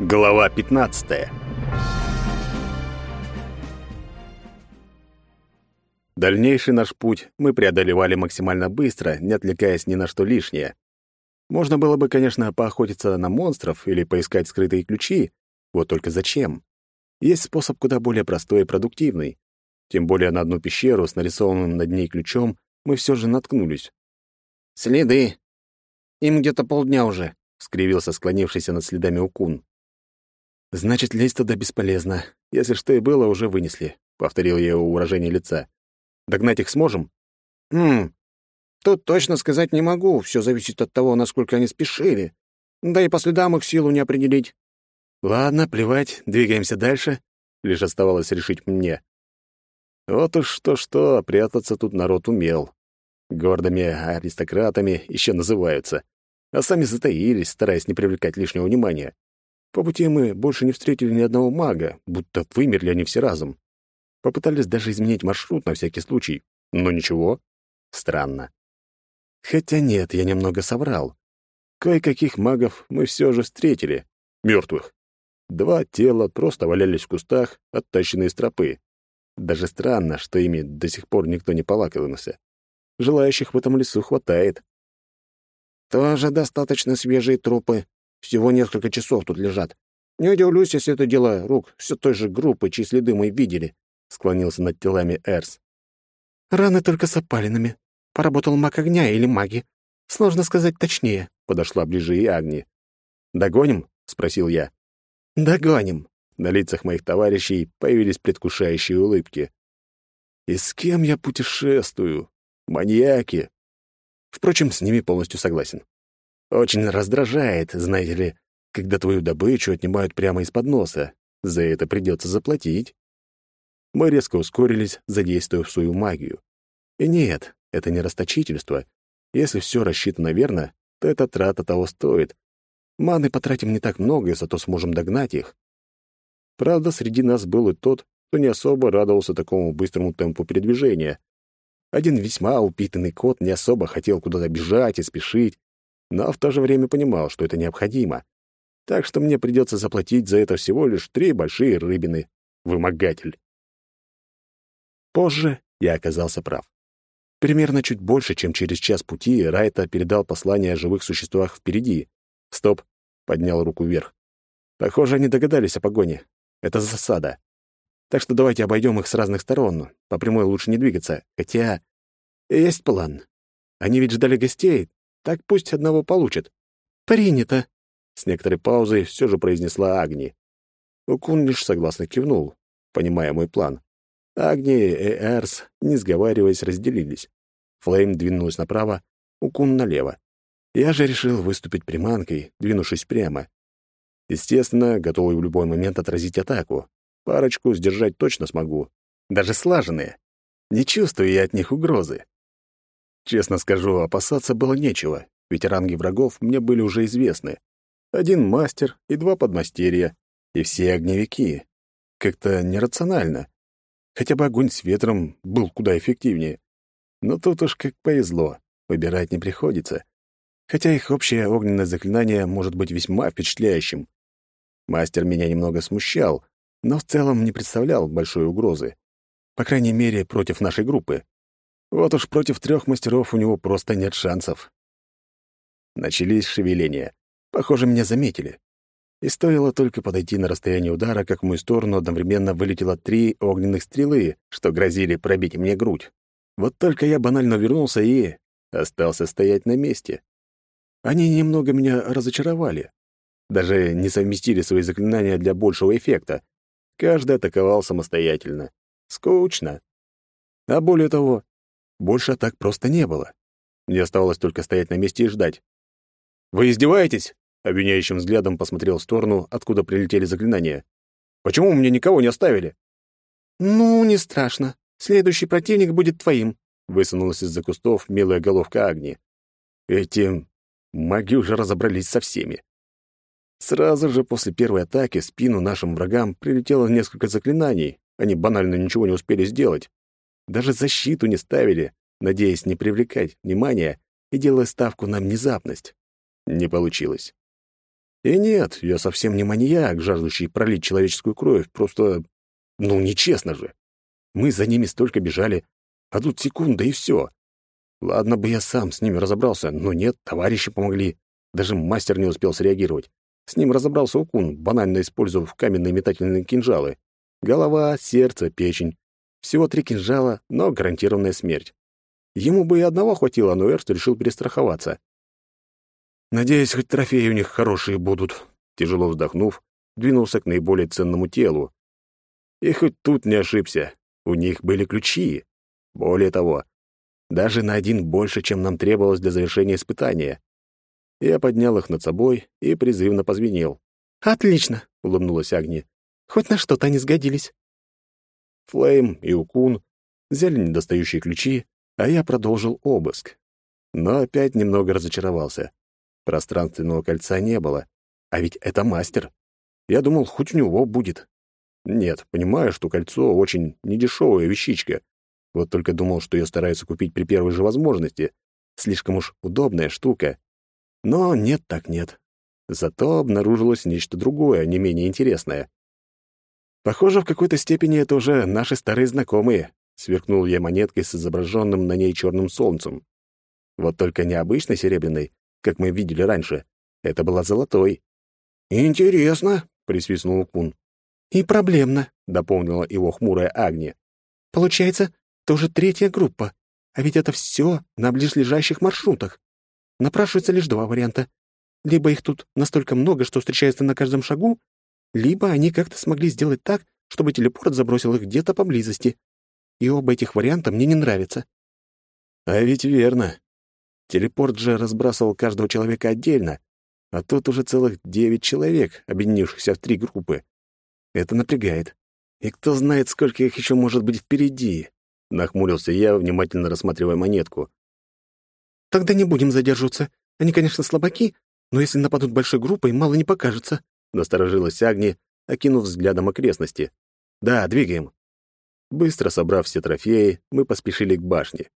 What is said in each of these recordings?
Глава 15. Дальнейший наш путь мы преодолевали максимально быстро, не отвлекаясь ни на что лишнее. Можно было бы, конечно, поохотиться на монстров или поискать скрытые ключи, вот только зачем? Есть способ куда более простой и продуктивный. Тем более на одну пещеру с нарисованным над ней ключом мы все же наткнулись. «Следы. Им где-то полдня уже», — скривился склонившийся над следами Укун. «Значит, лезть туда бесполезно. Если что и было, уже вынесли», — повторил я его выражение лица. «Догнать их сможем?» «Хм, тут точно сказать не могу. Все зависит от того, насколько они спешили. Да и по следам их силу не определить». «Ладно, плевать, двигаемся дальше», — лишь оставалось решить мне. Вот уж что-что, прятаться тут народ умел. Гордыми аристократами еще называются, а сами затаились, стараясь не привлекать лишнего внимания. По пути мы больше не встретили ни одного мага, будто вымерли они все разом. Попытались даже изменить маршрут на всякий случай, но ничего. Странно. Хотя нет, я немного соврал. Кое-каких магов мы все же встретили, мертвых. Два тела просто валялись в кустах, оттащенные с тропы. Даже странно, что ими до сих пор никто не полакомился. Желающих в этом лесу хватает. «Тоже достаточно свежие трупы. Всего несколько часов тут лежат. Не удивлюсь, если это дело рук все той же группы, чьи следы мы видели», — склонился над телами Эрс. «Раны только с опалинами. Поработал маг огня или маги. Сложно сказать точнее», — подошла ближе и Агни. «Догоним?» — спросил я. «Догоним». На лицах моих товарищей появились предвкушающие улыбки. «И с кем я путешествую? Маньяки!» Впрочем, с ними полностью согласен. Очень раздражает, знаете ли, когда твою добычу отнимают прямо из-под носа. За это придется заплатить. Мы резко ускорились, задействуя свою магию. И нет, это не расточительство. Если все рассчитано верно, то эта трата того стоит. Маны потратим не так много, зато сможем догнать их. Правда, среди нас был и тот, кто не особо радовался такому быстрому темпу передвижения. Один весьма упитанный кот не особо хотел куда-то бежать и спешить, но в то же время понимал, что это необходимо. Так что мне придется заплатить за это всего лишь три большие рыбины. Вымогатель. Позже я оказался прав. Примерно чуть больше, чем через час пути, Райта передал послание о живых существах впереди. «Стоп!» — поднял руку вверх. «Похоже, они догадались о погоне. Это засада. Так что давайте обойдем их с разных сторон. По прямой лучше не двигаться. Хотя... Есть план. Они ведь ждали гостей, так пусть одного получат. Принято. С некоторой паузой все же произнесла Агни. Укун лишь согласно кивнул, понимая мой план. Агни и Эрс, не сговариваясь, разделились. Флейм двинулась направо, Укун налево. Я же решил выступить приманкой, двинувшись прямо. Естественно, готовый в любой момент отразить атаку. Парочку сдержать точно смогу. Даже слаженные. Не чувствую я от них угрозы. Честно скажу, опасаться было нечего, ведь ранги врагов мне были уже известны. Один мастер и два подмастерья, и все огневики. Как-то нерационально. Хотя бы огонь с ветром был куда эффективнее. Но тут уж как повезло, выбирать не приходится. Хотя их общее огненное заклинание может быть весьма впечатляющим. Мастер меня немного смущал, но в целом не представлял большой угрозы. По крайней мере, против нашей группы. Вот уж против трех мастеров у него просто нет шансов. Начались шевеления. Похоже, меня заметили. И стоило только подойти на расстояние удара, как в мою сторону одновременно вылетело три огненных стрелы, что грозили пробить мне грудь. Вот только я банально вернулся и остался стоять на месте. Они немного меня разочаровали. Даже не совместили свои заклинания для большего эффекта. Каждый атаковал самостоятельно. Скучно. А более того, больше атак просто не было. Мне оставалось только стоять на месте и ждать. «Вы издеваетесь?» — обвиняющим взглядом посмотрел в сторону, откуда прилетели заклинания. «Почему мне никого не оставили?» «Ну, не страшно. Следующий противник будет твоим», — высунулась из-за кустов милая головка Агни. Эти маги уже разобрались со всеми. Сразу же после первой атаки в спину нашим врагам прилетело несколько заклинаний. Они банально ничего не успели сделать. Даже защиту не ставили, надеясь не привлекать внимания и делая ставку на внезапность. Не получилось. И нет, я совсем не маньяк, жаждущий пролить человеческую кровь, просто... Ну, нечестно же. Мы за ними столько бежали, а тут секунда и все. Ладно бы я сам с ними разобрался, но нет, товарищи помогли. Даже мастер не успел среагировать. С ним разобрался Укун, банально использовав каменные метательные кинжалы. Голова, сердце, печень. Всего три кинжала, но гарантированная смерть. Ему бы и одного хватило, но Эрст решил перестраховаться. «Надеюсь, хоть трофеи у них хорошие будут», — тяжело вздохнув, двинулся к наиболее ценному телу. И хоть тут не ошибся, у них были ключи. Более того, даже на один больше, чем нам требовалось для завершения испытания. Я поднял их над собой и призывно позвенел. «Отлично!» — улыбнулась Агния. «Хоть на что-то они сгодились». Флейм и Укун взяли недостающие ключи, а я продолжил обыск. Но опять немного разочаровался. Пространственного кольца не было. А ведь это мастер. Я думал, хоть у него будет. Нет, понимаю, что кольцо очень недешевая вещичка. Вот только думал, что ее стараются купить при первой же возможности. Слишком уж удобная штука. Но нет так нет. Зато обнаружилось нечто другое, не менее интересное. Похоже, в какой-то степени это уже наши старые знакомые. Сверкнул я монеткой с изображенным на ней черным солнцем. Вот только не обычной серебряной, как мы видели раньше. Это была золотой. «Интересно», — присвистнул Кун. «И проблемно», — дополнила его хмурая Агния. «Получается, тоже третья группа, а ведь это все на ближлежащих маршрутах. Напрашивается лишь два варианта. Либо их тут настолько много, что встречаются на каждом шагу, либо они как-то смогли сделать так, чтобы телепорт забросил их где-то поблизости. И оба этих варианта мне не нравятся. А ведь верно. Телепорт же разбрасывал каждого человека отдельно, а тут уже целых девять человек, объединившихся в три группы. Это напрягает. И кто знает, сколько их еще может быть впереди. Нахмурился я, внимательно рассматривая монетку. «Тогда не будем задерживаться. Они, конечно, слабаки, но если нападут большой группой, мало не покажется», — насторожилась Агни, окинув взглядом окрестности. «Да, двигаем». Быстро собрав все трофеи, мы поспешили к башне.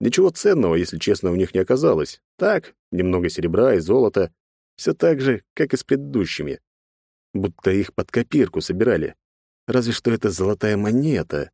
Ничего ценного, если честно, у них не оказалось. Так, немного серебра и золота. Все так же, как и с предыдущими. Будто их под копирку собирали. Разве что это золотая монета.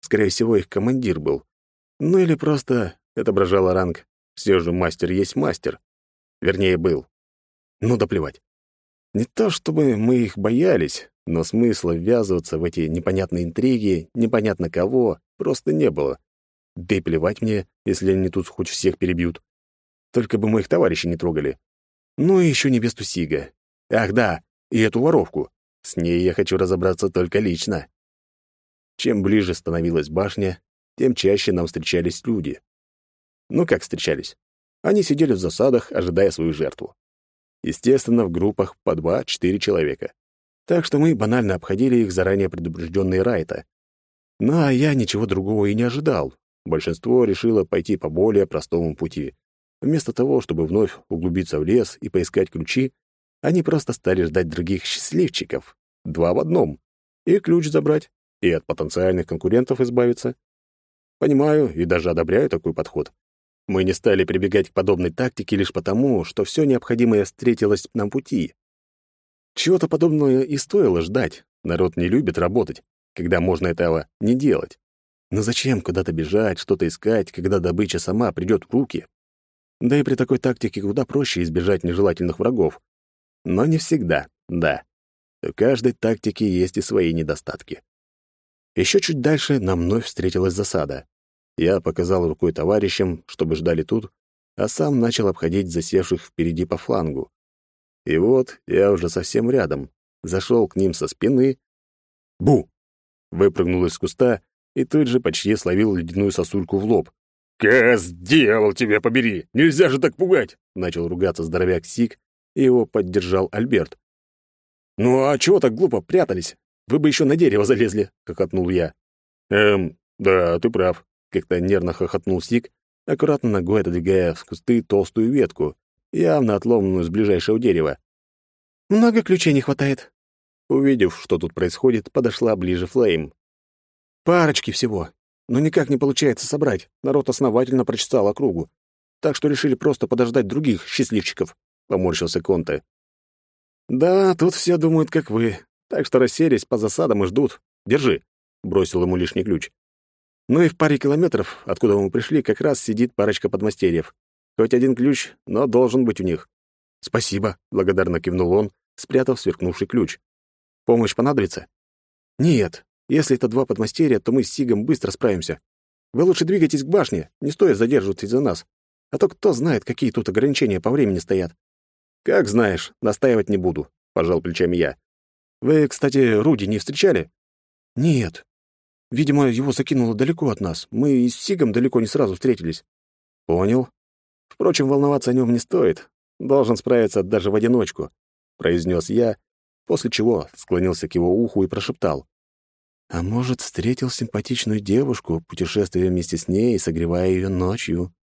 Скорее всего, их командир был. Ну или просто отображала ранг. Все же мастер есть мастер. Вернее, был. Ну да плевать. Не то чтобы мы их боялись, но смысла ввязываться в эти непонятные интриги, непонятно кого, просто не было. Да и плевать мне, если они тут хоть всех перебьют. Только бы моих товарищей не трогали. Ну и еще невесту Сига. Ах да, и эту воровку. С ней я хочу разобраться только лично. Чем ближе становилась башня, тем чаще нам встречались люди. Ну как встречались? Они сидели в засадах, ожидая свою жертву. Естественно, в группах по два-четыре человека. Так что мы банально обходили их заранее предупрежденные Райта. Ну а я ничего другого и не ожидал. Большинство решило пойти по более простому пути. Вместо того, чтобы вновь углубиться в лес и поискать ключи, они просто стали ждать других счастливчиков. Два в одном. И ключ забрать, и от потенциальных конкурентов избавиться. Понимаю и даже одобряю такой подход. Мы не стали прибегать к подобной тактике лишь потому, что все необходимое встретилось на пути. Чего-то подобного и стоило ждать. Народ не любит работать, когда можно этого не делать. Но зачем куда-то бежать, что-то искать, когда добыча сама придет в руки? Да и при такой тактике куда проще избежать нежелательных врагов. Но не всегда, да. У каждой тактики есть и свои недостатки. Еще чуть дальше нам вновь встретилась засада. Я показал рукой товарищам, чтобы ждали тут, а сам начал обходить засевших впереди по флангу. И вот я уже совсем рядом, зашел к ним со спины. Бу! Выпрыгнул из куста и тут же почти словил ледяную сосульку в лоб. «Кэс, дьявол тебя побери! Нельзя же так пугать!» Начал ругаться здоровяк Сик, и его поддержал Альберт. «Ну а чего так глупо прятались? Вы бы еще на дерево залезли!» — хохотнул я. «Эм, да, ты прав», — как-то нервно хохотнул Сик, аккуратно ногой отодвигая в кусты толстую ветку, явно отломанную с ближайшего дерева. «Много ключей не хватает». Увидев, что тут происходит, подошла ближе Флейм. «Парочки всего но никак не получается собрать. Народ основательно прочесал округу. Так что решили просто подождать других счастливчиков», — поморщился Конте. Да, тут все думают, как вы. Так что расселись по засадам и ждут. Держи, бросил ему лишний ключ. Ну и в паре километров, откуда мы пришли, как раз сидит парочка подмастерьев. Хоть один ключ, но должен быть у них. Спасибо, благодарно кивнул он, спрятав сверкнувший ключ. Помощь понадобится? Нет. Если это два подмастерья, то мы с Сигом быстро справимся. Вы лучше двигайтесь к башне, не стоит задерживаться из-за нас. А то кто знает, какие тут ограничения по времени стоят. Как знаешь, настаивать не буду, пожал плечами я. Вы, кстати, Руди не встречали? Нет. Видимо, его закинуло далеко от нас. Мы и с Сигом далеко не сразу встретились. Понял. Впрочем, волноваться о нем не стоит. Должен справиться даже в одиночку, произнес я, после чего склонился к его уху и прошептал: "А может, встретил симпатичную девушку, путешествуя вместе с ней и согревая ее ночью?"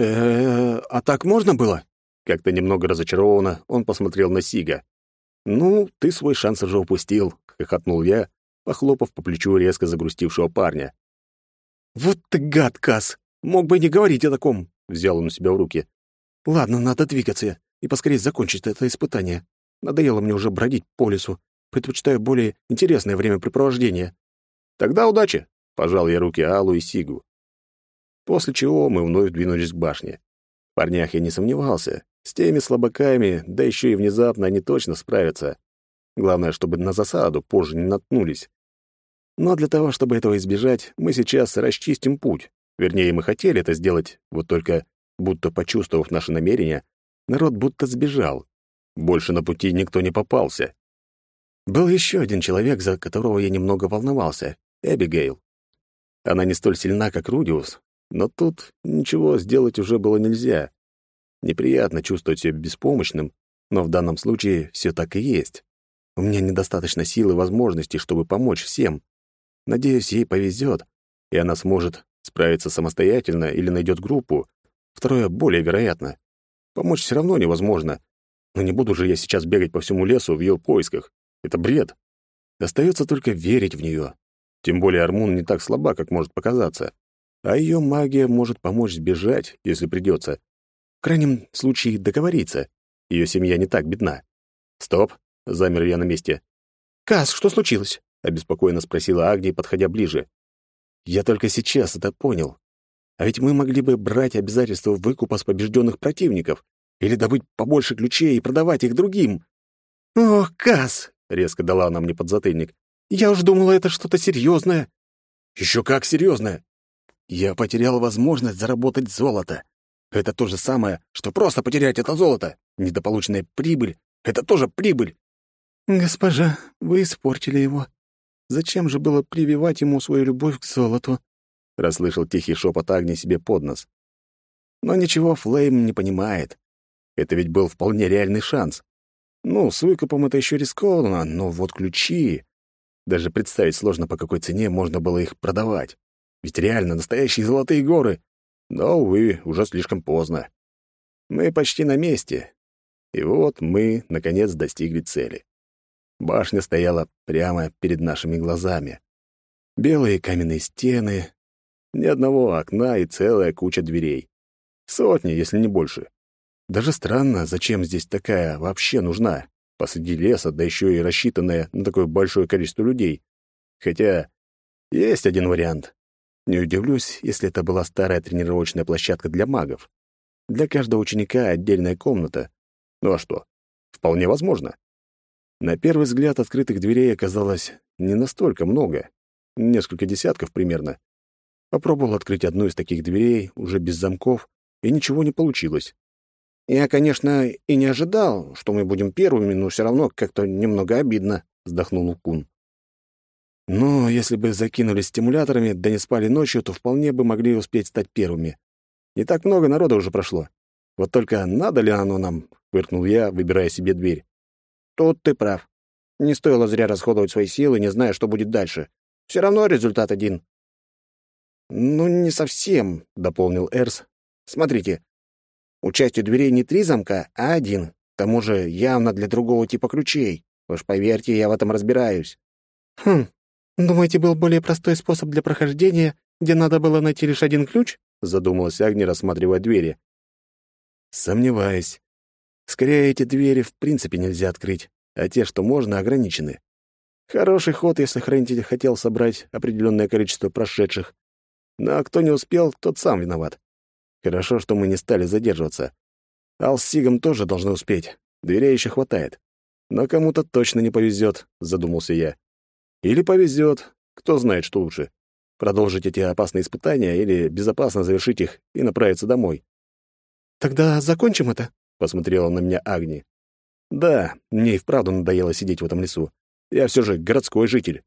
Э, а так можно было? Как-то немного разочарованно он посмотрел на Сига. Ну, ты свой шанс уже упустил, хохотнул я, похлопав по плечу резко загрустившего парня. Вот ты гад, Кас. Мог бы не говорить о таком, взял он себя в руки. Ладно, надо двигаться и поскорее закончить это испытание. Надоело мне уже бродить по лесу. Предпочитаю более интересное времяпрепровождение. Тогда удачи, пожал я руки Аллу и Сигу. После чего мы вновь двинулись к башне. В парнях я не сомневался. С теми слабаками, да еще и внезапно они точно справятся. Главное, чтобы на засаду позже не наткнулись. Но для того, чтобы этого избежать, мы сейчас расчистим путь. Вернее, мы хотели это сделать, вот только, будто почувствовав наше намерение, народ будто сбежал. Больше на пути никто не попался. Был еще один человек, за которого я немного волновался — Эбигейл. Она не столь сильна, как Рудиус, но тут ничего сделать уже было нельзя. Неприятно чувствовать себя беспомощным, но в данном случае все так и есть. У меня недостаточно сил и возможностей, чтобы помочь всем. Надеюсь, ей повезет, и она сможет справиться самостоятельно или найдет группу. Второе более вероятно. Помочь все равно невозможно. Но не буду же я сейчас бегать по всему лесу в ее поисках. Это бред. Остается только верить в нее. Тем более Армун не так слаба, как может показаться а ее магия может помочь сбежать, если придется. В крайнем случае договориться. Ее семья не так бедна. Стоп, замер я на месте. Кас, что случилось? Обеспокоенно спросила Агния, подходя ближе. Я только сейчас это понял. А ведь мы могли бы брать обязательства выкупа с побежденных противников или добыть побольше ключей и продавать их другим. Ох, Кас, резко дала она мне подзатыльник. Я уж думала, это что-то серьезное. Еще как серьезное. Я потерял возможность заработать золото. Это то же самое, что просто потерять это золото. Недополученная прибыль — это тоже прибыль. Госпожа, вы испортили его. Зачем же было прививать ему свою любовь к золоту? Расслышал тихий шепот Агни себе под нос. Но ничего Флейм не понимает. Это ведь был вполне реальный шанс. Ну, с выкупом это еще рискованно, но вот ключи... Даже представить сложно, по какой цене можно было их продавать. Ведь реально настоящие золотые горы. Но, увы, уже слишком поздно. Мы почти на месте. И вот мы, наконец, достигли цели. Башня стояла прямо перед нашими глазами. Белые каменные стены, ни одного окна и целая куча дверей. Сотни, если не больше. Даже странно, зачем здесь такая вообще нужна, посреди леса, да еще и рассчитанная на такое большое количество людей. Хотя есть один вариант. Не удивлюсь, если это была старая тренировочная площадка для магов. Для каждого ученика отдельная комната. Ну а что? Вполне возможно. На первый взгляд открытых дверей оказалось не настолько много. Несколько десятков примерно. Попробовал открыть одну из таких дверей, уже без замков, и ничего не получилось. «Я, конечно, и не ожидал, что мы будем первыми, но все равно как-то немного обидно», — вздохнул Кун. Но если бы закинулись стимуляторами, да не спали ночью, то вполне бы могли успеть стать первыми. Не так много народа уже прошло. Вот только надо ли оно нам, выркнул я, выбирая себе дверь. Тут ты прав. Не стоило зря расходовать свои силы, не зная, что будет дальше. Все равно результат один. Ну, не совсем, дополнил Эрс. Смотрите, у части дверей не три замка, а один. К тому же явно для другого типа ключей. Уж поверьте, я в этом разбираюсь. Хм, «Думаете, был более простой способ для прохождения, где надо было найти лишь один ключ?» — задумалась Агни, рассматривая двери. «Сомневаюсь. Скорее, эти двери в принципе нельзя открыть, а те, что можно, ограничены. Хороший ход, если хранитель хотел собрать определенное количество прошедших. Но кто не успел, тот сам виноват. Хорошо, что мы не стали задерживаться. Ал с Сигом тоже должны успеть. Дверей еще хватает. Но кому-то точно не повезет, задумался я. Или повезет, кто знает, что лучше. Продолжить эти опасные испытания или безопасно завершить их и направиться домой. «Тогда закончим это?» — посмотрела на меня Агни. «Да, мне и вправду надоело сидеть в этом лесу. Я все же городской житель.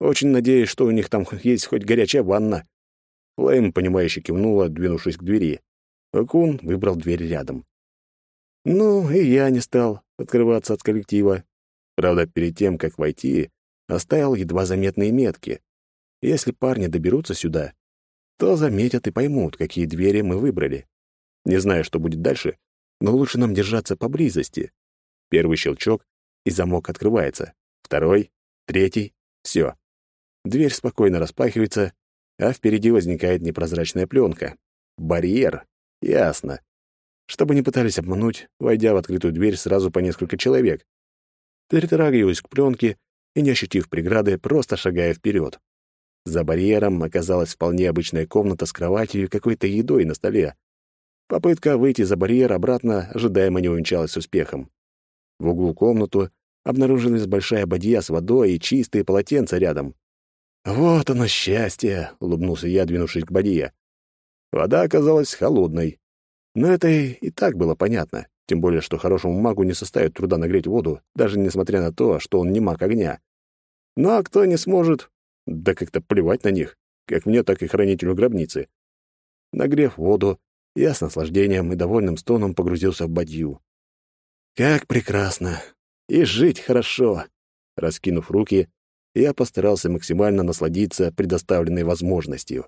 Очень надеюсь, что у них там есть хоть горячая ванна». Флейм, понимающе кивнула, двинувшись к двери. Акун выбрал дверь рядом. Ну, и я не стал открываться от коллектива. Правда, перед тем, как войти, оставил едва заметные метки. Если парни доберутся сюда, то заметят и поймут, какие двери мы выбрали. Не знаю, что будет дальше, но лучше нам держаться поблизости. Первый щелчок, и замок открывается. Второй, третий — все. Дверь спокойно распахивается, а впереди возникает непрозрачная пленка. Барьер. Ясно. Чтобы не пытались обмануть, войдя в открытую дверь сразу по несколько человек. Притрагиваюсь к пленке и, не ощутив преграды, просто шагая вперед. За барьером оказалась вполне обычная комната с кроватью и какой-то едой на столе. Попытка выйти за барьер обратно ожидаемо не увенчалась успехом. В углу комнату обнаружилась большая бадья с водой и чистые полотенца рядом. «Вот оно счастье!» — улыбнулся я, двинувшись к бадье. Вода оказалась холодной. Но это и так было понятно, тем более, что хорошему магу не составит труда нагреть воду, даже несмотря на то, что он не маг огня. Ну а кто не сможет, да как-то плевать на них, как мне, так и хранителю гробницы. Нагрев воду, я с наслаждением и довольным стоном погрузился в бадью. Как прекрасно! И жить хорошо! Раскинув руки, я постарался максимально насладиться предоставленной возможностью.